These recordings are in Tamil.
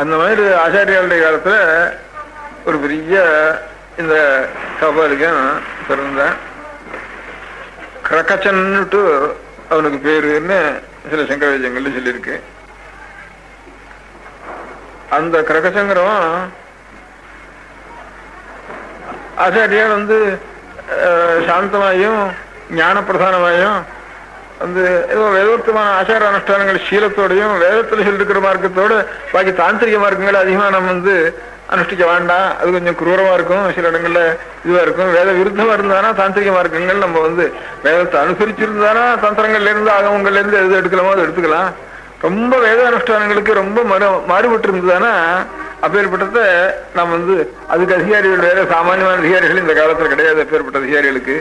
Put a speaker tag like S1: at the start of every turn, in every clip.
S1: அந்த மாதிரி ஆச்சாரியாளுடைய காலத்தில் ஒரு பெரிய இந்த கபாலிகன் பிறந்தான். கிரகச்சன்னுட்டு அவனுக்கு பேருன்னு சில சங்கராஜங்கள்ல சொல்லியிருக்கு. அந்த கிரகசங்கரம் ஆச்சாரியால் வந்து சாந்தமாயும் ஞான பிரதானமாயும் வந்து ஏதோ வேதோத்தமான ஆச்சார அனுஷ்டானங்கள் சீலத்தோடையும் வேதத்தில் சொல்லிருக்கிற மார்க்கத்தோட பாக்கி தாந்திரிக மார்க்கங்களை அதிகமாக நம்ம வந்து அனுஷ்டிக்க வேண்டாம். அது கொஞ்சம் குரூரமாக இருக்கும். சில இடங்களில் இதுவாக இருக்கும். வேத விருத்தமாக இருந்தானா தாந்திரிக மார்க்கங்கள் நம்ம வந்து வேதத்தை அனுசரிச்சிருந்தானா தந்திரங்கள்லேருந்து ஆகவங்கள்லேருந்து எது எடுக்கலாமோ அதை எடுத்துக்கலாம். ரொம்ப வேத அனுஷ்டானங்களுக்கு ரொம்ப மறு மாறுபட்டு இருந்ததுன்னா அப்பேற்பட்டத நம்ம வந்து அதுக்கு அதிகாரிகள் வேற சாமானியமான அதிகாரிகள் இந்த காலத்தில் கிடையாது அப்பேற்பட்ட அதிகாரிகளுக்கு.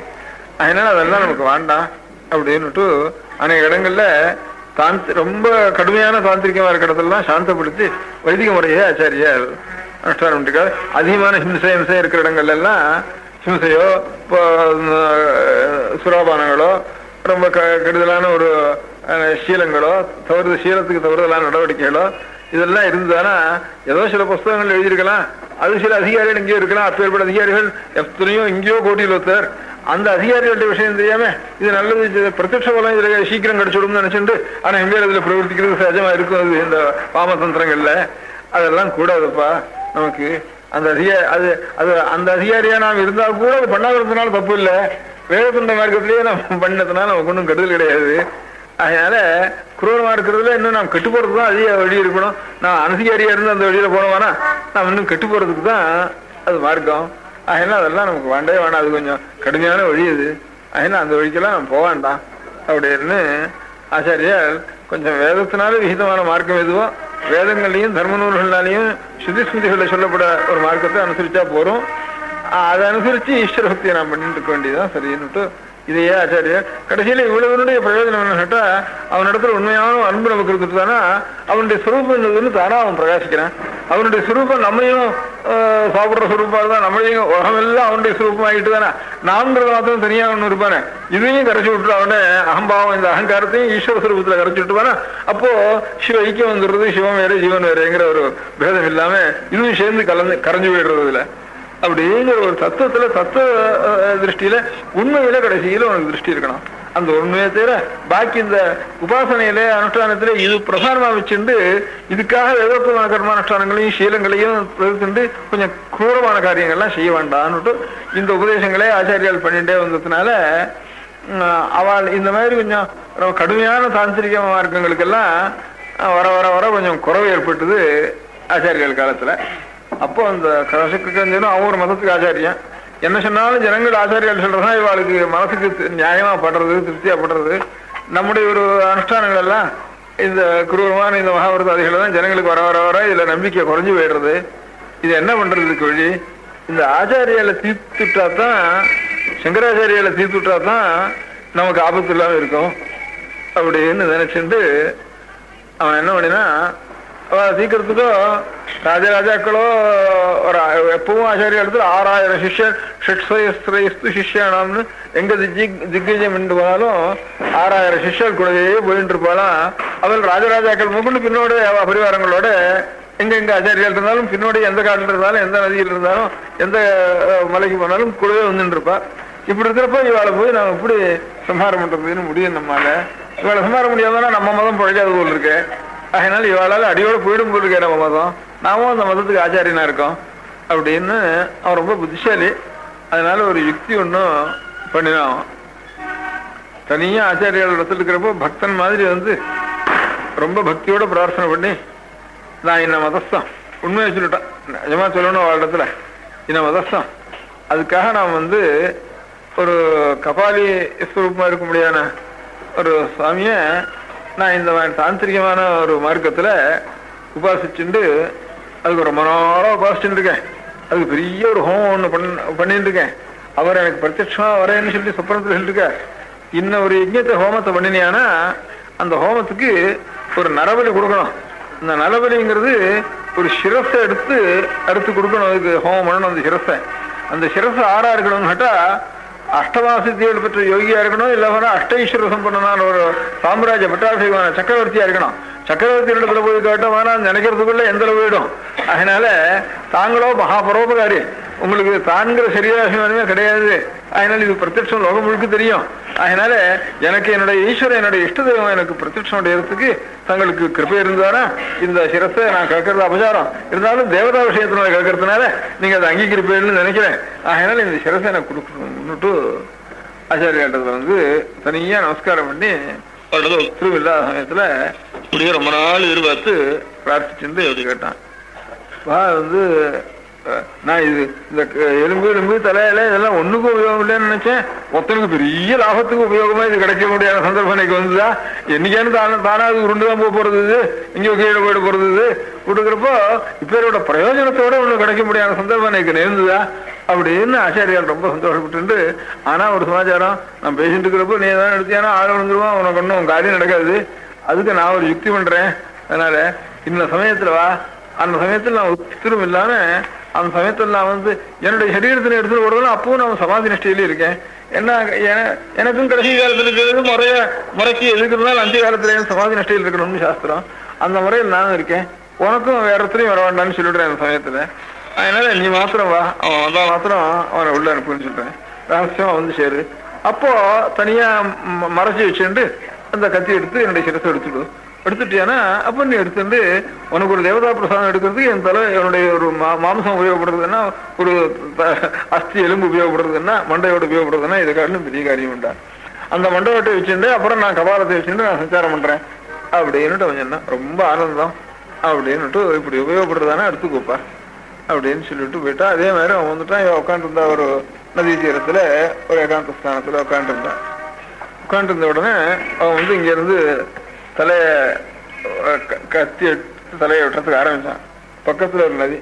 S1: அதனால அதெல்லாம் நமக்கு வேண்டாம். அப்படின்னுட்டு அநேக இடங்கள்ல தாந்த் ரொம்ப கடுமையான தாந்திரிகமா இருக்கிறதெல்லாம் சாந்தப்படுத்தி வைதிக முறையே ஆச்சாரியார் அனுஷ்டானம் பண்ணிருக்காரு. அதிகமான ஹிம்சை ஹிம்சை இருக்கிற இடங்கள்ல எல்லாம் ஹிம்சையோ இப்போ சுராபானங்களோ ரொம்ப க- கெடுதலான ஒரு சீலங்களோ தவறு சீலத்துக்கு தவறுதலான நடவடிக்கைகளோ இதெல்லாம் இருந்ததுன்னா ஏதோ சில புஸ்தகங்கள் எழுதியிருக்கலாம். அது சில அதிகாரிகள் இங்கேயோ இருக்கலாம். அப்பேற்பட்ட அதிகாரிகள் எத்தனையோ இங்கேயோ கோட்டியில் ஒருத்தர். அந்த அதிகாரிகளுடைய விஷயம் தெரியாம இது நல்லது இது பிரத்யட்ச பலம் இதுல சீக்கிரம் கிடைச்சிடும்னு நினைச்சுட்டு ஆனா எங்க இதுல பிரவர்த்திக்கிறது சகஜமா இருக்கும் அது இந்த பாமதந்திரங்கள்ல அதெல்லாம் கூடாதுப்பா. நமக்கு அந்த அதிகாரி அது அது அந்த அதிகாரியா நாம் இருந்தா கூட அது பண்ணாததுனால தப்பு இல்லை. வேதத்துண்ட மார்க்கத்திலேயே நம்ம பண்ணதுனால நமக்கு ஒன்றும் கெடுதல் கிடையாது. அதனால குரூரமா இருக்கிறதுல இன்னும் நாம் கெட்டு போறது தான் அதிக வழி இருக்கணும். நான் அனதிகாரியா இருந்து அந்த வழியில போனோம்னா நாம் இன்னும் கெட்டு போறதுக்கு தான் அது மார்க்கம். அதனால் அதெல்லாம் நமக்கு வேண்டவே வேண்டாம். அது கொஞ்சம் கடுமையான வழி அது அதனால் அந்த வழிக்கெல்லாம் நம்ம போக வேண்டாம். அப்படின்னு ஆச்சாரியால் கொஞ்சம் வேதத்தினால விகிதமான மார்க்கம் எதுவோ வேதங்கள்லையும் தர்ம நூல்கள்னாலையும் சுதி ஸ்மிருதிகளில் சொல்லப்பட ஒரு மார்க்கத்தை அனுசரிச்சா போகிறோம் அதை அனுசரித்து ஈஸ்வர பக்தியை நாம் பண்ணிட்டு இருக்க வேண்டியதுதான். சரின்னுட்டு இதையே ஆச்சாரியர் கடைசியில் இவ்வளவனுடைய பிரயோஜனம் என்ன அவன் அவனிடத்துல உண்மையான அன்பு நமக்கு இருந்துட்டுதானா அவனுடைய சுரூபம் என்னதுன்னு தானா அவன் பிரகாசிக்கிறான். அவனுடைய சுரூபம் நம்மையும் சாப்பிட்ற சாப்பிடுற சுரூபா இருந்தா நம்மளையும் உலகமெல்லாம் அவனுடைய சுரூபம் ஆகிட்டு தானே. நான்கிறது மாத்திரம் தனியாக ஒன்று இருப்பானே. இதையும் கரைச்சி விட்டு அவனே அகம்பாவம் இந்த அகங்காரத்தையும் ஈஸ்வர சுரூபத்தில் கரைச்சி விட்டுவானா அப்போ சிவ ஐக்கியம் வந்துடுறது சிவம் வேற ஜீவன் வேறேங்கிற ஒரு பேதம் இல்லாம இதுவும் சேர்ந்து கலந்து கரைஞ்சு போயிடுறது இல்லை அப்படிங்கிற ஒரு தத்துவத்துல தத்துவ திருஷ்டியில உண்மையில கடைசியில உனக்கு திருஷ்டி இருக்கணும். அந்த ஒண்ணுமே தவிர பாக்கி இந்த உபாசனையில அனுஷ்டானத்துல இது பிரதானமா வச்சுண்டு இதுக்காக வேதோத்தமான கர்மானுஷ்டானங்களையும் சீலங்களையும் தவிர்த்துண்டு கொஞ்சம் குரூரமான காரியங்கள்லாம் செய்ய வேண்டாம்னுட்டு இந்த உபதேசங்களே ஆச்சாரியால் பண்ணிட்டே வந்ததுனால அவள் இந்த மாதிரி கொஞ்சம் கடுமையான தாந்திரிக மார்க்கங்களுக்கெல்லாம் வர வர வர கொஞ்சம் குறவு ஏற்பட்டது ஆச்சாரியால் காலத்துல. அப்போ அந்த கசக்கஞ்சனும் அவங்க ஒரு மதத்துக்கு ஆச்சாரியன் என்ன சொன்னாலும் ஜனங்கள் ஆச்சாரியால் சொல்றதா இவாளுக்கு மனசுக்கு நியாயமா படுறது திருப்தியா படுறது. நம்முடைய ஒரு அனுஷ்டானங்கள் எல்லாம் இந்த குரூரமான இந்த மகாபாரதாதிகளை தான் ஜனங்களுக்கு வர வர வர இதுல நம்பிக்கை குறைஞ்சு போயிடுறது. இது என்ன பண்றதுக்கு வழி? இந்த ஆச்சாரியால தீர்த்துட்டா தான் சங்கராச்சாரியால தீர்த்துட்டா தான் நமக்கு ஆபத்து இல்லாம இருக்கும். அப்படின்னு நினைச்சுட்டு அவன் என்ன பண்ணினா அவ சீக்கிரத்துக்கோ ராஜராஜாக்களோ ஒரு எப்பவும் ஆச்சாரிய இடத்துல ஆறாயிரம் சிஷ்யர் ஷட்ஸ்திரஸ்து சிஷ்யானாம்னு எங்க திக் திக்விஜயம் என்று போனாலும் ஆறாயிரம் சிஷ்யர் கூடவே போயிட்டு இருப்பாளாம். அவள் ராஜராஜாக்கள் முகண்டு பின்னோட பரிவாரங்களோட எங்க எங்க ஆச்சாரியால் இருந்தாலும் பின்னோட எந்த காட்டில் இருந்தாலும் எந்த நதியில் இருந்தாலும் எந்த மலைக்கு போனாலும் கூடவே வந்துட்டு இருப்பா. இப்படி இருக்கிறப்ப இவாளை போய் நம்ம எப்படி சம்ஹாரம் பண்றதுன்னு முடியும் நம்மால. இவாளை சம்ஹாரம் முடியாதுன்னா நம்ம மதம் பழையாது போல் இருக்கு. அதனால இவாளால அடியோட போயிடும் போல் இருக்கேன் நம்ம மதம். நாமும் அந்த மதத்துக்கு ஆச்சாரியனா இருக்கோம் அப்படின்னு அவன் ரொம்ப புத்திசாலி. அதனால ஒரு யுக்தி ஒன்றும் பண்ணினான் தனியாக ஆச்சாரியால் இடத்துல இருக்கிறப்போ பக்தன் மாதிரி வந்து ரொம்ப பக்தியோட பிரார்த்தனை பண்ணி நான் என்ன மதஸ்தான். உண்மையை சொல்லிட்டேன். நிஜமா சொல்லணும் அவள் இடத்துல. என்ன மதஸ்தான். அதுக்காக நான் வந்து ஒரு கபாலி ஸ்வரூபமாக இருக்க முடியாத ஒரு சாமியை நான் இந்த தாந்திரிகமான ஒரு மார்க்கத்தில் உபாசிச்சுண்டு அதுக்கு ரொம்ப நாளாக உபாசிச்சுட்டு இருக்கேன் அதுக்கு பெரிய ஒரு ஹோமம் ஒன்று பண்ண பண்ணிட்டு இருக்கேன் அவர் எனக்கு பிரத்யட்சமாக வரேன்னு சொல்லி சொப்பனத்தில் சொல்லியிருக்கார் இன்னும் ஒரு யஜ்ஞத்தை ஹோமத்தை பண்ணினியானா அந்த ஹோமத்துக்கு ஒரு நரபலி கொடுக்கணும். இந்த நரபலிங்கிறது ஒரு சிரஸை எடுத்து அறுத்து கொடுக்கணும். அதுக்கு ஹோமம் பண்ணணும் அந்த சிரஸை அந்த சிரஸ் ஆறா இருக்கணும்னு கேட்டால் அஷ்டமாசித்தியோடு பெற்ற யோகியாக இருக்கணும் இல்லை அஷ்டைஸ்வரசம் சம்பந்தமான ஒரு சாம்ராஜ்ய பட்டாபிமான சக்கரவர்த்தியாக இருக்கணும். சக்கரவர்த்தியோட இடத்துல கேட்டோம் ஆனால் நினைக்கிறதுக்குள்ள எந்த போயிடும்? அதனால தாங்களோ மகாபரோபகாரி. உங்களுக்கு தான்கிற சரியாசமே கிடையாது. அதனால இது பிரத்யட்சம் லோகம் முழுக்க தெரியும். அதனால எனக்கு என்னுடைய ஈஸ்வரன் என்னுடைய இஷ்ட தெய்வம் எனக்கு பிரத்யட்சம் அடையிறதுக்கு தங்களுக்கு கிருப்பை இருந்தாரா? இந்த சிரத்தை நான் கேட்கறது அபசாரம். இருந்தாலும் தேவதா விஷயத்தினால கேட்கறதுனால நீங்க அதை அங்கீகரிப்பேன்னு நினைக்கிறேன். அதனால இந்த சிரத்தை எனக்கு கொடுக்கணும்னுட்டு ஆச்சாரியாட்டத்துல வந்து தனியா நமஸ்காரம் பண்ணி அவரோட உத்தரவு இல்லாத சமயத்துல இப்படியே ரொம்ப நாள் எதிர்பார்த்து பிரார்த்திச்சிருந்து அப்படி கேட்டான். வா வந்து நான் இது இந்த எலும்பு எலும்பு தலையில இதெல்லாம் ஒண்ணுக்கும் உபயோகம் இல்லைன்னு நினைச்சேன். ஒருத்தனுக்கு பெரிய லாபத்துக்கு உபயோகமா இது கிடைக்க முடியாத சந்தர்ப்பம் எனக்கு வந்துதா? என்னைக்கானு தானே தானா அது உருண்டுதான் போக போறது இது? இங்க கீழே போயிட போறது இது? கொடுக்குறப்போ இப்பேரோட பிரயோஜனத்தோட ஒண்ணு கிடைக்க முடியாத சந்தர்ப்பம் எனக்கு நேர்ந்ததா? அப்படின்னு ஆச்சாரியால் ரொம்ப சந்தோஷப்பட்டு ஆனா ஒரு சமாச்சாரம் நான் பேசிட்டு இருக்கிறப்போ நீ தான் எடுத்தியானா ஆள் விழுந்துருவான் உனக்கு ஒன்றும் காரியம் நடக்காது. அதுக்கு நான் ஒரு யுக்தி பண்றேன். அதனால இந்த சமயத்துல வா. அந்த சமயத்தில் நான் உத்திரம் இல்லாம அந்த சமயத்தில் நான் வந்து என்னுடைய சரீரத்தில் எடுத்துட்டு ஓடுறதும் அப்பவும் நான் சமாதி நிஷ்டையில இருக்கேன். என்ன எனக்கும் கடைசி காலத்தில் இருக்கிறது முறைய முறைக்கு எதுக்குறதுனால அஞ்சு காலத்துல சமாதி நிஷ்டையில் இருக்கணும்னு சாஸ்திரம். அந்த முறையில் நானும் இருக்கேன். உனக்கும் வேற ஒருத்தரையும் வர வேண்டாம்னு சொல்லிடுறேன் அந்த சமயத்துல. அதனால நீ மாத்திரம் வா. அவன் வந்தால் மாத்திரம் அவனை உள்ள அனுப்புன்னு சொல்றேன் ரகசியமா வந்து சேரு. அப்போ தனியா ம- மறைச்சு வச்சுட்டு அந்த கத்தி எடுத்து என்னுடைய சிரத்தை எடுத்துடு. எடுத்துட்டியானா அப்ப நீ எடுத்துட்டு உனக்கு ஒரு தேவதா பிரசாதம் எடுக்கிறதுக்கு என் தலை என்னுடைய ஒரு மா- மாம்சம் உபயோகப்படுறதுன்னா ஒரு அஸ்தி எலும்பு உபயோகப்படுறதுன்னா மண்டையோடு உபயோகப்படுறதுன்னா இதை காட்டிலும் பெரிய காரியம் உண்டா? அந்த மண்டபத்தை வச்சுட்டு அப்புறம் நான் கபாலத்தை வச்சுட்டு நான் சஞ்சாரம் பண்றேன். அப்படின்னுட்டு அவன் சொன்னான். ரொம்ப ஆனந்தம். அப்படின்னுட்டு இப்படி உபயோகப்படுறதானே எடுத்துக்கோப்பா. அப்படின்னு சொல்லிட்டு போயிட்டா. அதே மாதிரி அவன் வந்துட்டான். இவன் உட்காந்துருந்தா ஒரு நதி தீரத்தில் ஒரு ஏகாந்த ஸ்தானத்தில் உட்காந்துருந்தான் உட்காந்துருந்த உடனே அவன் வந்து இங்கேருந்து தலையை கத்தி தலையை வெட்டுறதுக்கு ஆரம்பித்தான் பக்கத்தில் ஒரு நதி.